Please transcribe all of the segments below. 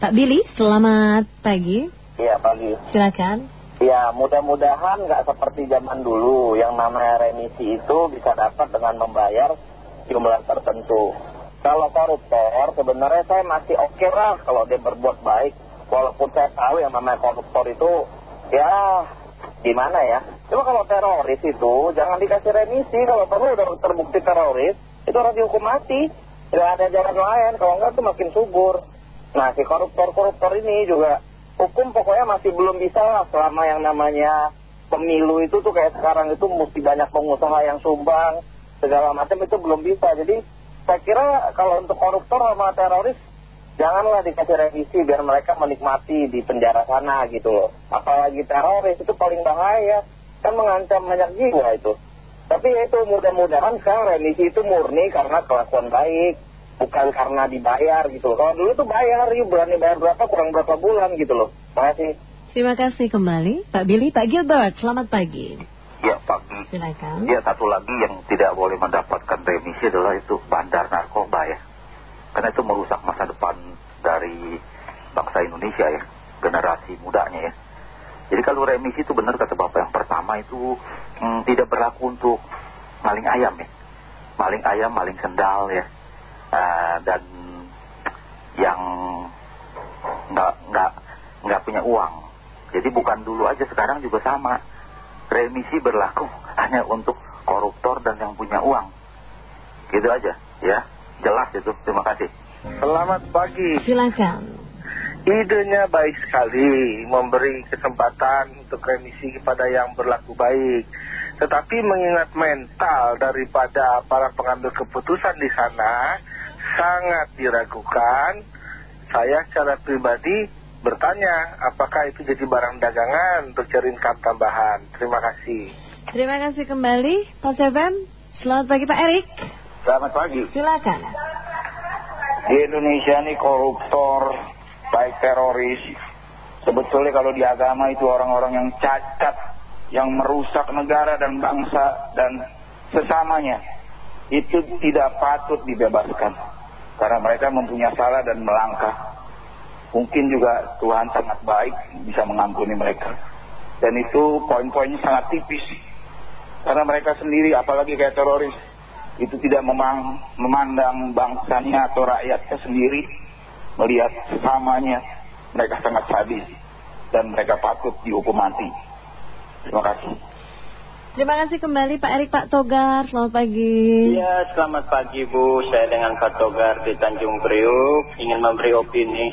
Pak Billy, selamat pagi. Iya pagi. Silakan. Ya mudah-mudahan nggak seperti zaman dulu yang namanya remisi itu bisa dapat dengan membayar jumlah tertentu. Kalau koruptor sebenarnya saya masih oke lah kalau dia berbuat baik. Walaupun saya tahu yang namanya koruptor itu ya gimana ya. Cuma kalau teroris itu jangan dikasih remisi. Kalau perlu udah terbukti teroris itu harus dihukum mati. Tidak ada jalan lain. Kalau enggak tuh makin subur. Nah si koruptor-koruptor ini juga hukum pokoknya masih belum bisa lah selama yang namanya pemilu itu tuh kayak sekarang itu mesti banyak pengusaha yang sumbang segala macam itu belum bisa. Jadi saya kira kalau untuk koruptor sama teroris janganlah dikasih revisi biar mereka menikmati di penjara sana gitu loh. Apalagi teroris itu paling bahaya. Kan mengancam banyak jiwa itu. Tapi ya itu mudah-mudahan sekarang remisi itu murni karena kelakuan baik bukan karena dibayar gitu loh. Kalau dulu tuh bayar, yuk berani bayar berapa, kurang berapa bulan gitu loh. Terima kasih. Terima kasih kembali. Pak Billy, Pak Gilbert, selamat pagi. Ya pagi. Silakan. Ya satu lagi yang tidak boleh mendapatkan remisi adalah itu bandar narkoba ya. Karena itu merusak masa depan dari bangsa Indonesia ya, generasi mudanya ya. Jadi kalau remisi itu benar kata Bapak yang pertama itu hmm, tidak berlaku untuk maling ayam ya. Maling ayam, maling sendal ya uh, dan yang nggak nggak nggak punya uang. Jadi bukan dulu aja sekarang juga sama. Remisi berlaku hanya untuk koruptor dan yang punya uang. Gitu aja, ya. Jelas itu. Terima kasih. Selamat pagi. Silakan. Idenya baik sekali memberi kesempatan untuk remisi kepada yang berlaku baik. Tetapi mengingat mental daripada para pengambil keputusan di sana, sangat diragukan. Saya secara pribadi bertanya apakah itu jadi barang dagangan untuk cari income tambahan. Terima kasih. Terima kasih kembali Pak Seven. Selamat pagi Pak Erik. Selamat pagi. Silakan. Di Indonesia ini koruptor, baik teroris. Sebetulnya kalau di agama itu orang-orang yang cacat, yang merusak negara dan bangsa dan sesamanya. Itu tidak patut dibebaskan karena mereka mempunyai salah dan melangkah. Mungkin juga Tuhan sangat baik bisa mengampuni mereka. Dan itu poin-poinnya sangat tipis. Karena mereka sendiri, apalagi kayak teroris, itu tidak memang, memandang bangsanya atau rakyatnya sendiri, melihat sesamanya, mereka sangat sadis. Dan mereka patut dihukum mati. Terima kasih. Terima kasih kembali Pak Erik Pak Togar, selamat pagi. Ya, selamat pagi Bu. Saya dengan Pak Togar di Tanjung Priuk ingin memberi opini.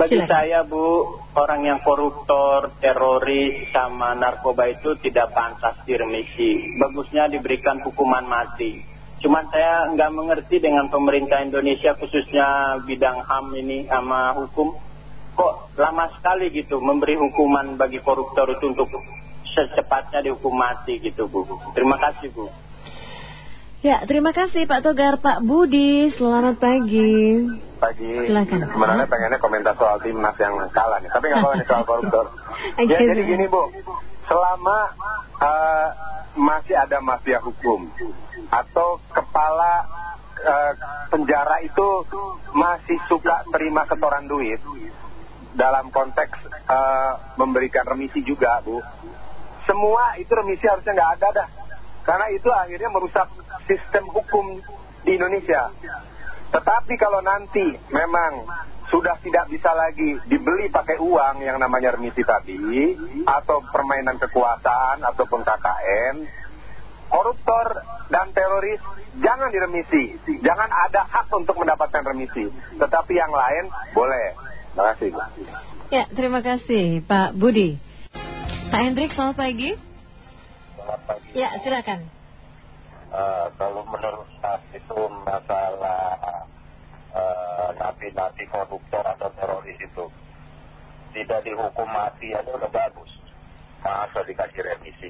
Bagi saya Bu, orang yang koruptor, teroris, sama narkoba itu tidak pantas diremisi. Bagusnya diberikan hukuman mati. Cuman saya nggak mengerti dengan pemerintah Indonesia khususnya bidang HAM ini sama hukum. Kok lama sekali gitu memberi hukuman bagi koruptor itu untuk secepatnya dihukum mati gitu Bu. Terima kasih Bu. Ya, terima kasih Pak Togar, Pak Budi, selamat pagi. Pagi. Silakan. Sebenarnya pengennya komentar soal timnas yang kalah nih, tapi nggak apa nih soal koruptor. ya jadi gini Bu, selama uh, masih ada mafia hukum atau kepala uh, penjara itu masih suka terima setoran duit dalam konteks uh, memberikan remisi juga Bu semua itu remisi harusnya nggak ada dah. Karena itu akhirnya merusak sistem hukum di Indonesia. Tetapi kalau nanti memang sudah tidak bisa lagi dibeli pakai uang yang namanya remisi tadi, atau permainan kekuasaan, ataupun KKN, koruptor dan teroris jangan diremisi. Jangan ada hak untuk mendapatkan remisi. Tetapi yang lain boleh. Terima kasih. Ya, terima kasih Pak Budi. Pak Hendrik, selamat pagi. Selamat pagi. Ya, silakan. Uh, kalau menurut saya itu masalah uh, napi-napi koruptor atau teroris itu tidak dihukum mati aja udah bagus. Masa dikasih remisi.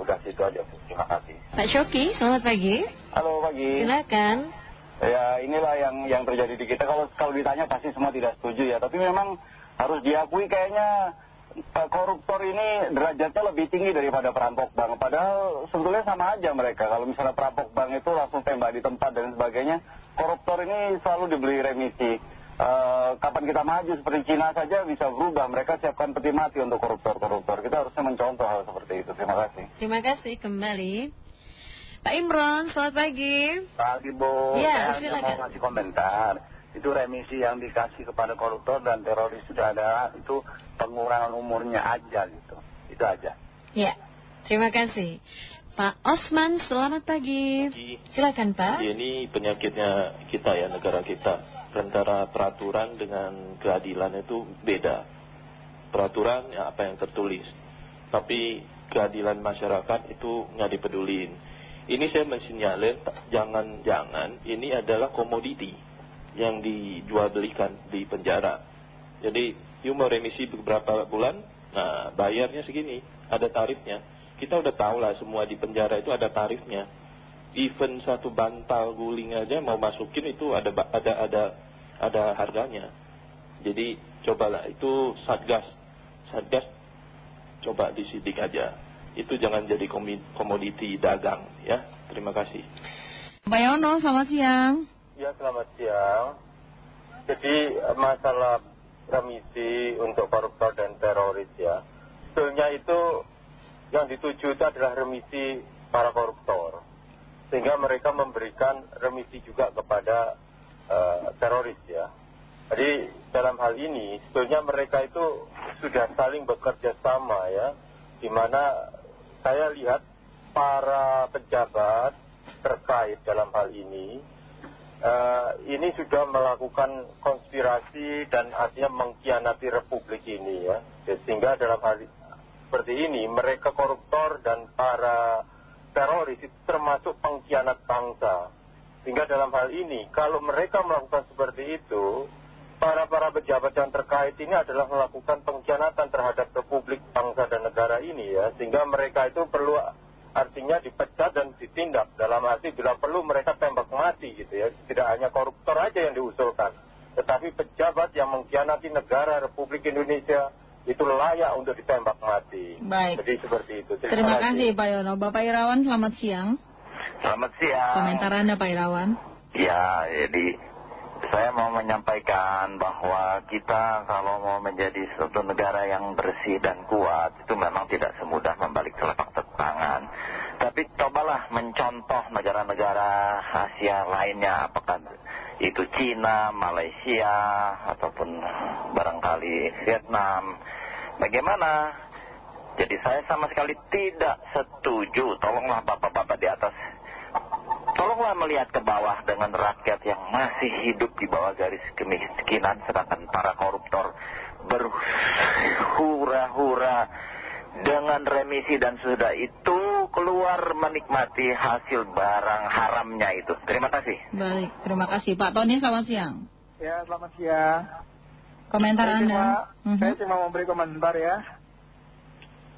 Udah situ aja, Bu. Terima kasih. Pak Shoki, selamat pagi. Halo pagi. Silakan. Ya inilah yang yang terjadi di kita. Kalau kalau ditanya pasti semua tidak setuju ya. Tapi memang harus diakui kayaknya koruptor ini derajatnya lebih tinggi daripada perampok bank. Padahal sebetulnya sama aja mereka. Kalau misalnya perampok bank itu langsung tembak di tempat dan sebagainya. Koruptor ini selalu dibeli remisi. Uh, kapan kita maju seperti Cina saja bisa berubah. Mereka siapkan peti mati untuk koruptor-koruptor. Kita harusnya mencontoh hal seperti itu. Terima kasih. Terima kasih kembali. Pak Imron, selamat pagi. Pagi, Bu. Ya, Saya mau ngasih komentar. Itu remisi yang dikasih kepada koruptor dan teroris sudah ada, itu pengurangan umurnya aja gitu. Itu aja. Ya, terima kasih. Pak Osman, selamat pagi. Silakan Pak. Ini penyakitnya kita ya, negara kita. Antara peraturan dengan keadilan itu beda. Peraturan ya apa yang tertulis. Tapi keadilan masyarakat itu nggak dipedulin. Ini saya mensinyalir, jangan-jangan ini adalah komoditi yang dijual belikan di penjara. Jadi, you mau remisi beberapa bulan, nah bayarnya segini, ada tarifnya. Kita udah tahu lah semua di penjara itu ada tarifnya. Even satu bantal guling aja mau masukin itu ada ada ada ada harganya. Jadi cobalah itu satgas, satgas coba disidik aja itu jangan jadi komoditi dagang ya. Terima kasih. Pak Yono, selamat siang. Ya, selamat siang. Jadi masalah remisi untuk koruptor dan teroris ya. Sebetulnya itu yang dituju itu adalah remisi para koruptor. Sehingga mereka memberikan remisi juga kepada uh, teroris ya. Jadi dalam hal ini sebetulnya mereka itu sudah saling bekerja sama ya. Di mana saya lihat para pejabat terkait dalam hal ini ini sudah melakukan konspirasi dan artinya mengkhianati republik ini ya sehingga dalam hal seperti ini mereka koruptor dan para teroris itu termasuk pengkhianat bangsa sehingga dalam hal ini kalau mereka melakukan seperti itu para-para pejabat yang terkait ini adalah melakukan pengkhianatan terhadap republik, bangsa dan negara ini ya. Sehingga mereka itu perlu artinya dipecat dan ditindak. Dalam arti bila perlu mereka tembak mati gitu ya. Tidak hanya koruptor aja yang diusulkan. Tetapi pejabat yang mengkhianati negara Republik Indonesia itu layak untuk ditembak mati. Baik. Jadi seperti itu. Terima, Terima kasih Pak Yono. Bapak Irawan selamat siang. Selamat siang. Komentar Anda Pak Irawan. Ya, jadi saya mau menyampaikan bahwa kita kalau mau menjadi suatu negara yang bersih dan kuat itu memang tidak semudah membalik telapak tangan. Tapi cobalah mencontoh negara-negara Asia lainnya, apakah itu Cina, Malaysia, ataupun barangkali Vietnam. Bagaimana? Jadi saya sama sekali tidak setuju, tolonglah bapak-bapak di atas Tolonglah melihat ke bawah dengan rakyat yang masih hidup di bawah garis kemiskinan sedangkan para koruptor berhura-hura dengan remisi dan sudah itu keluar menikmati hasil barang haramnya itu. Terima kasih. Baik, terima kasih. Pak Tony selamat siang. Ya, selamat siang. Komentar saya Anda. Cuma, uh mhm. -huh. Saya cuma memberi komentar ya.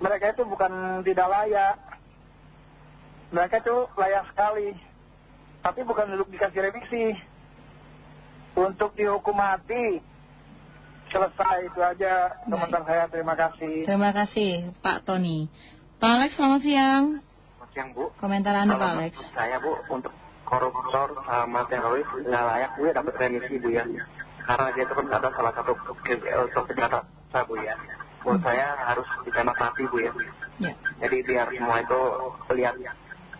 Mereka itu bukan tidak layak. Mereka itu layak sekali tapi bukan duduk dikasih remisi untuk dihukum mati selesai itu aja komentar saya. Terima kasih. Terima kasih Pak Tony. Pak Alex selamat siang. Selamat siang Bu. Komentar Anda Pak Alex. saya Bu. Untuk koruptor sama teroris nggak layak Bu ya dapat remisi Bu ya. Karena dia itu kan ada salah satu untuk kejahatan Bu ya. Menurut saya harus ditembak mati Bu ya, ya. jadi biar semua itu lihat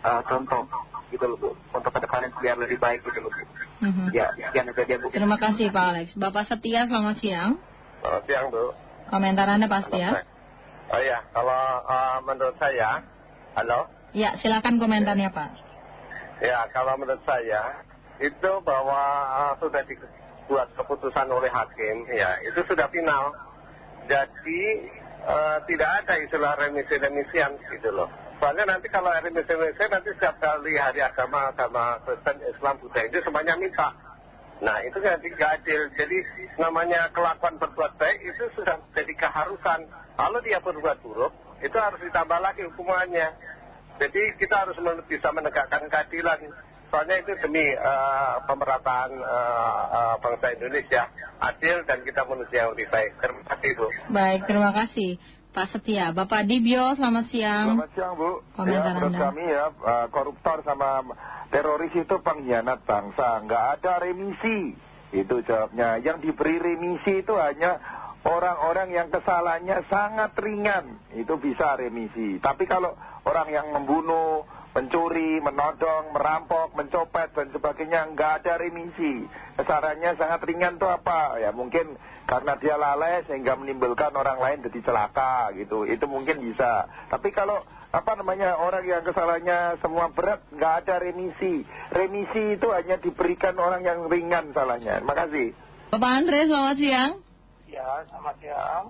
uh, contoh gitu loh Bu. Untuk ke depannya biar lebih baik gitu loh Bu. Mm -hmm. ya sekian itu dia Bu. Terima kasih Pak Alex. Bapak Setia selamat siang. Selamat siang Bu. Komentar Anda pasti ya oh iya. Kalau uh, menurut saya halo? Ya silakan komentarnya Pak. Ya kalau menurut saya itu bahwa uh, sudah dibuat keputusan oleh hakim ya itu sudah final. Jadi uh, tidak ada istilah remisi-remisian gitu loh Soalnya nanti kalau hari Indonesia nanti setiap kali hari agama, agama Kristen, Islam, Buddha itu semuanya minta. Nah itu nanti gak adil. Jadi namanya kelakuan berbuat baik itu sudah jadi keharusan. Kalau dia berbuat buruk, itu harus ditambah lagi hukumannya. Jadi kita harus bisa menegakkan keadilan. Soalnya itu demi uh, pemerataan uh, uh, bangsa Indonesia adil dan kita menuju yang lebih baik. Terima kasih Bu. Baik, terima kasih. Pak Setia. Bapak Dibio, selamat siang. Selamat siang, Bu. Komentar ya, menurut Anda. kami ya, uh, koruptor sama teroris itu pengkhianat bangsa. Nggak ada remisi. Itu jawabnya. Yang diberi remisi itu hanya orang-orang yang kesalahannya sangat ringan. Itu bisa remisi. Tapi kalau orang yang membunuh, mencuri, menodong, merampok, mencopet dan sebagainya nggak ada remisi. Kesalahannya sangat ringan itu apa? Ya mungkin karena dia lalai sehingga menimbulkan orang lain jadi celaka gitu. Itu mungkin bisa. Tapi kalau apa namanya orang yang kesalahannya semua berat nggak ada remisi remisi itu hanya diberikan orang yang ringan salahnya terima kasih Bapak Andre selamat siang ya selamat siang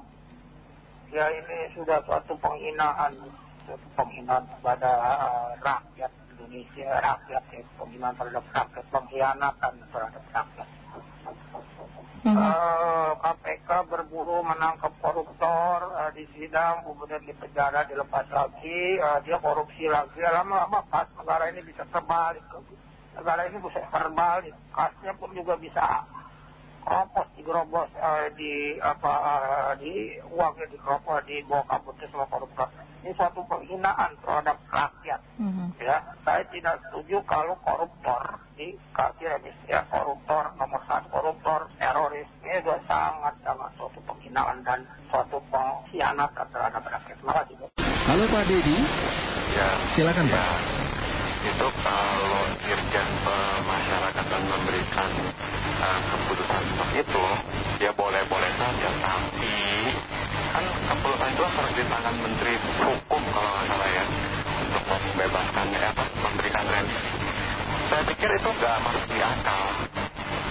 ya ini sudah suatu penghinaan suatu penghinaan kepada uh, rakyat Indonesia rakyat ya, penghinaan terhadap rakyat pengkhianatan terhadap rakyat. Uh, KPK berburu menangkap koruptor uh, di sidang, kemudian di penjara dilepas lagi, uh, dia korupsi lagi, lama-lama pas negara ini bisa terbalik, negara ini bisa terbalik, kasnya pun juga bisa keropos digerobos uh, di apa uh, di uangnya dikeropos dibawa kabur sama koruptor ini suatu penghinaan terhadap rakyat. -hmm. Ya, saya tidak setuju kalau koruptor dikasih remisi ya koruptor nomor satu koruptor teroris ini sudah sangat sangat suatu penghinaan dan suatu pengkhianatan terhadap rakyat. Terima kasih. Halo Pak Dedi. Ya. Silakan ya. Pak. Itu kalau Dirjen Pemasyarakatan memberikan uh, keputusan seperti itu, ya boleh-boleh saja, tapi kan keputusan itu harus di tangan Menteri Hukum kalau nggak salah ya untuk membebaskan ya, apa memberikan remisi. Saya pikir itu nggak masuk di akal.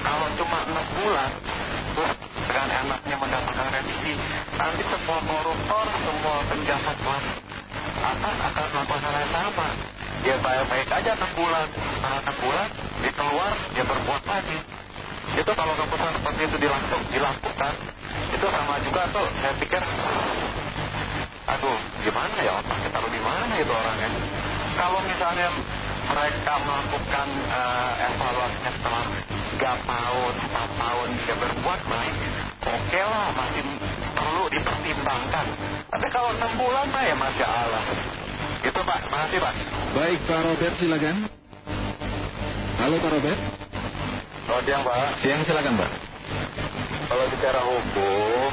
Kalau cuma 6 bulan terus dengan enaknya mendapatkan remisi, nanti semua koruptor, semua penjahat kelas atas akan melakukan hal yang sama. Ya baik-baik aja 6 bulan, setelah 6 bulan dikeluar, dia berbuat lagi. Itu kalau keputusan seperti itu dilakukan, dilakukan itu sama juga tuh saya pikir aduh gimana ya otaknya taruh di mana itu orangnya? Kalau misalnya mereka melakukan uh, evaluasinya setelah 3 tahun, 4 tahun dia berbuat baik oke lah masih perlu dipertimbangkan. Tapi kalau 6 bulan mah ya Masya Allah itu Pak, makasih Pak. Baik Pak Robert silakan. Halo Pak Robert. Selamat siang Pak. Siang silakan Pak. Kalau bicara hukum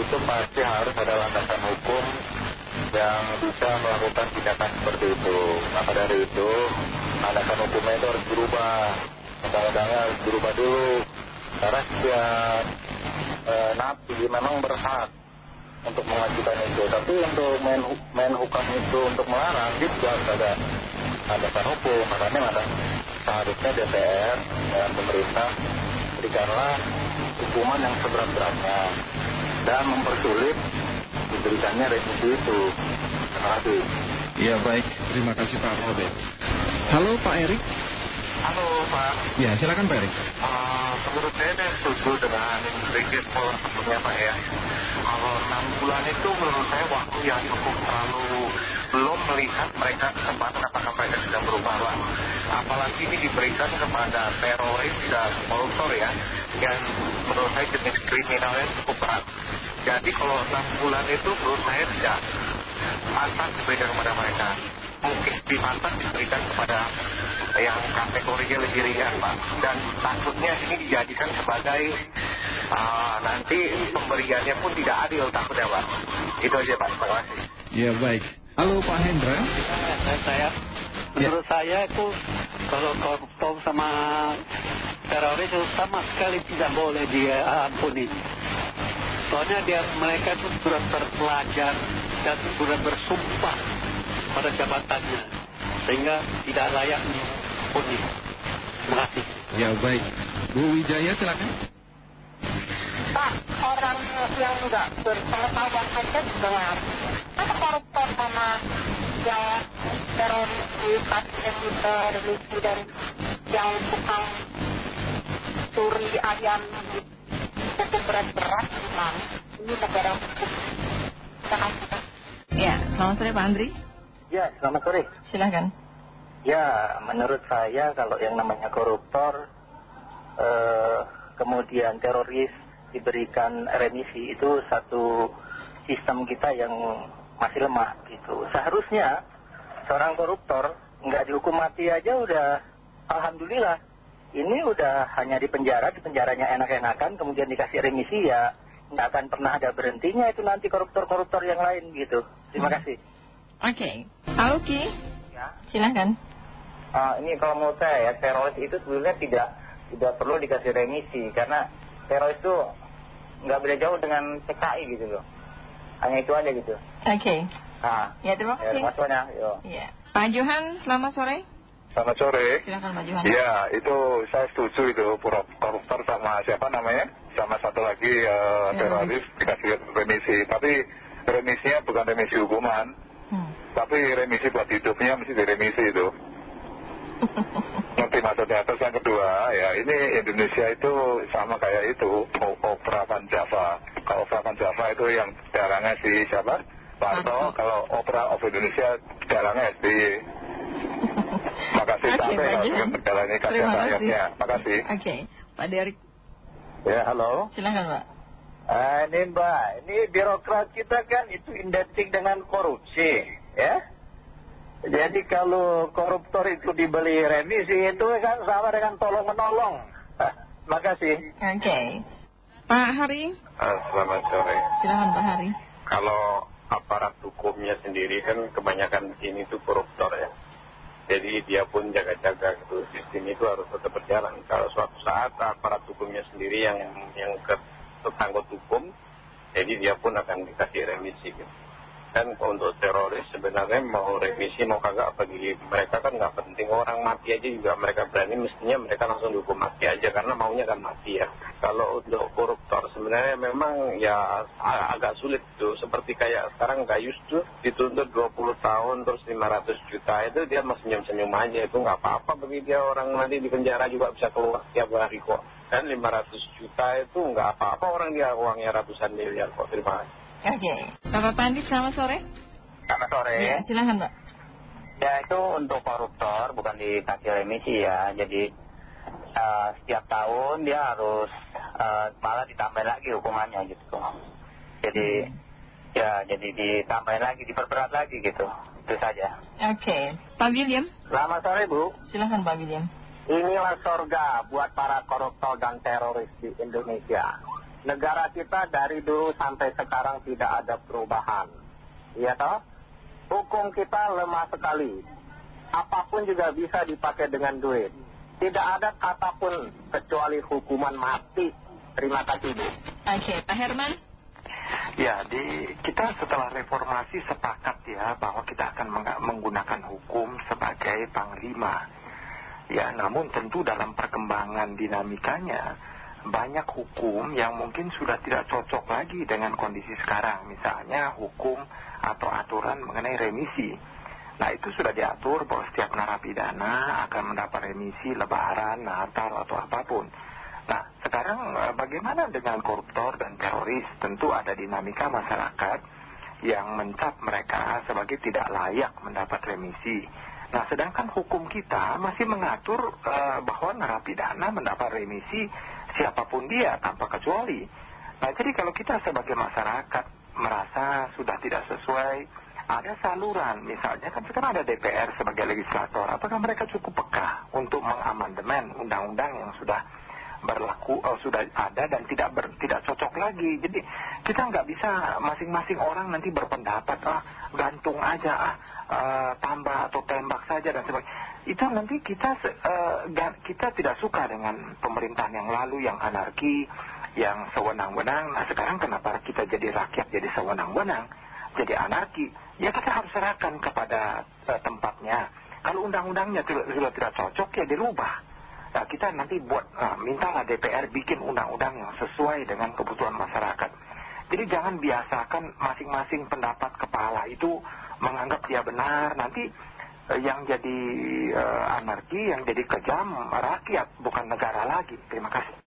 itu pasti harus ada landasan hukum yang bisa melakukan tindakan seperti itu. Maka dari itu landasan hukumnya itu harus berubah. Undang-undangnya harus berubah dulu. Karena setiap e, napi memang berhak untuk mengajukan itu tapi untuk main, main hukum itu untuk melarang itu juga harus ada landasan hukum makanya ada seharusnya DPR dan pemerintah berikanlah hukuman yang seberat-beratnya dan mempersulit diberikannya remisi itu. Terima kasih. Ya baik, terima kasih Pak Robert. Halo Pak Erik. Halo Pak. Ya silakan Pak Erik. Uh, menurut saya saya setuju dengan sedikit pola sebelumnya Pak ya. Kalau enam bulan itu menurut saya waktu yang cukup terlalu belum melihat mereka kesempatan apakah mereka sudah berubah Pak. Apalagi ini diberikan kepada teroris dan koruptor ya yang menurut saya jenis kriminalnya cukup berat. Jadi kalau enam bulan itu menurut saya tidak pantas diberikan kepada mereka. Mungkin di pantas diberikan kepada yang kategorinya lebih ringan Pak. Dan takutnya ini dijadikan sebagai uh, nanti pemberiannya pun tidak adil takutnya Pak. Itu aja Pak. Terima kasih. Ya baik. Halo Pak Hendra. Saya, saya menurut saya itu kalau koruptor sama teroris itu sama sekali tidak boleh dia ampuni. Soalnya dia mereka itu sudah terpelajar dan sudah bersumpah pada jabatannya sehingga tidak layak diampuni. Terima kasih. Ya baik. Bu Wijaya silakan. Pak, orang yang tidak berpengetahuan saja dengan apa koruptor sama yang teroris di yang religi dan yang tukang curi ayam itu berat-berat memang ini negara hukum. Ya selamat sore Pak Andri. Ya selamat sore. Silakan. Ya menurut saya kalau yang namanya koruptor eh, kemudian teroris diberikan remisi itu satu sistem kita yang masih lemah gitu seharusnya seorang koruptor nggak dihukum mati aja udah alhamdulillah ini udah hanya di penjara, di penjaranya enak-enakan, kemudian dikasih remisi ya nggak akan pernah ada berhentinya itu nanti koruptor-koruptor yang lain gitu. Terima hmm. kasih. Oke, okay. Pak Uki, ya. silahkan. Uh, ini kalau menurut saya ya teroris itu sebenarnya tidak tidak perlu dikasih remisi karena teroris itu nggak beda jauh dengan PKI gitu loh. Hanya itu aja gitu. Oke. Okay. Nah, ya terima kasih. Ya, terima kasih Ya. Pak Johan, selamat sore. Selamat sore. Silakan Pak Johan. Ya, itu saya setuju itu koruptor sama siapa namanya? Sama satu lagi uh, teroris dikasih remisi. Tapi remisinya bukan remisi hukuman. Hmm. Tapi remisi buat hidupnya mesti diremisi itu. Nanti maksudnya terus yang kedua ya ini Indonesia itu sama kayak itu Opera Van Java. Kalau Opera Van Java itu yang darahnya si siapa? Pak kalau Opera of Indonesia darahnya SBY makasih okay, sampai kalau menjalani kasih. rakyatnya. Makasih oke Pak Derik. Ya halo. Silakan Pak. Ah, ini Mbak. Ini birokrat kita kan itu identik dengan korupsi ya jadi kalau koruptor itu dibeli remisi itu kan sama dengan tolong menolong. Makasih. Oke. Okay. Pak Hari. Uh, selamat sore. Silakan Pak Hari. Kalau aparat hukumnya sendiri kan kebanyakan di sini itu koruptor ya. Jadi dia pun jaga-jaga gitu. Sistem itu harus tetap berjalan. Kalau suatu saat aparat hukumnya sendiri yang yang ketanggut hukum, jadi dia pun akan dikasih remisi gitu kan untuk teroris sebenarnya mau revisi mau kagak bagi mereka kan nggak penting. Orang mati aja juga mereka berani mestinya mereka langsung dihukum mati aja karena maunya kan mati ya. Kalau untuk koruptor sebenarnya memang ya agak sulit tuh. Seperti kayak sekarang Gayus tuh dituntut 20 tahun terus 500 juta itu dia masih senyum-senyum aja. Itu nggak apa-apa bagi dia orang nanti di penjara juga bisa keluar setiap hari kok. Kan 500 juta itu nggak apa-apa orang dia uangnya ratusan miliar kok. Terima kasih Oke, okay. Bapak Pandi selamat sore. Selamat sore. Ya, silahkan Pak. Ya itu untuk koruptor bukan dikasih remisi ya, jadi uh, setiap tahun dia harus uh, malah ditambah lagi hukumannya gitu. Jadi ya jadi ditambah lagi, diperberat lagi gitu. Itu saja. Oke, okay. Pak William. Selamat sore Bu. Silahkan Pak William. Inilah sorga buat para koruptor dan teroris di Indonesia negara kita dari dulu sampai sekarang tidak ada perubahan. Iya toh? Hukum kita lemah sekali. Apa pun juga bisa dipakai dengan duit. Tidak ada kata pun kecuali hukuman mati. Terima kasih Bu. Oke, Pak Herman. Ya, di, kita setelah reformasi sepakat ya bahwa kita akan menggunakan hukum sebagai panglima. Ya, namun tentu dalam perkembangan dinamikanya banyak hukum yang mungkin sudah tidak cocok lagi dengan kondisi sekarang. Misalnya hukum atau aturan mengenai remisi. Nah itu sudah diatur bahwa setiap narapidana akan mendapat remisi lebaran, natal atau apa pun. Nah sekarang eh, bagaimana dengan koruptor dan teroris? Tentu ada dinamika masyarakat yang mencap mereka sebagai tidak layak mendapat remisi. Nah sedangkan hukum kita masih mengatur uh, bahwa narapidana mendapat remisi siapa pun dia tanpa kecuali. Nah jadi kalau kita sebagai masyarakat merasa sudah tidak sesuai, ada saluran misalnya kan sekarang ada DPR sebagai legislator, apakah mereka cukup peka untuk mengamandemen undang-undang yang sudah berlaku oh, sudah ada dan tidak ber, tidak cocok lagi. Jadi kita nggak bisa masing-masing orang nanti berpendapat ah gantung aja ah uh, tambah atau tembak saja dan sebagainya itu nanti kita uh, kita tidak suka dengan pemerintahan yang lalu yang anarki, yang sewenang-wenang. Nah sekarang kenapa kita jadi rakyat jadi sewenang-wenang, jadi anarki? Ya kita harus serahkan kepada uh, tempatnya. Kalau undang-undangnya sudah tidak cocok ya dirubah. Nah kita nanti buat, uh, mintalah DPR bikin undang-undang yang sesuai dengan kebutuhan masyarakat. Jadi jangan biasakan masing-masing pendapat kepala itu menganggap dia benar. Nanti yang jadi uh, anarki, yang jadi kejam rakyat, bukan negara lagi. Terima kasih.